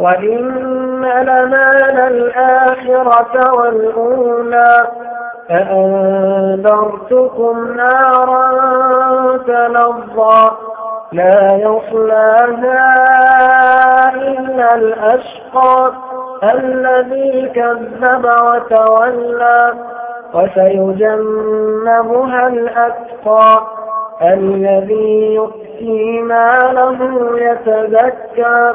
وإن لنا للآخرة والأولى فأنذرتكم نارا تلظى لا يصلاها إلا الأشقى الذي كذب وتولى وسيجنبها الأتقى الذي يؤتي ماله يتزكى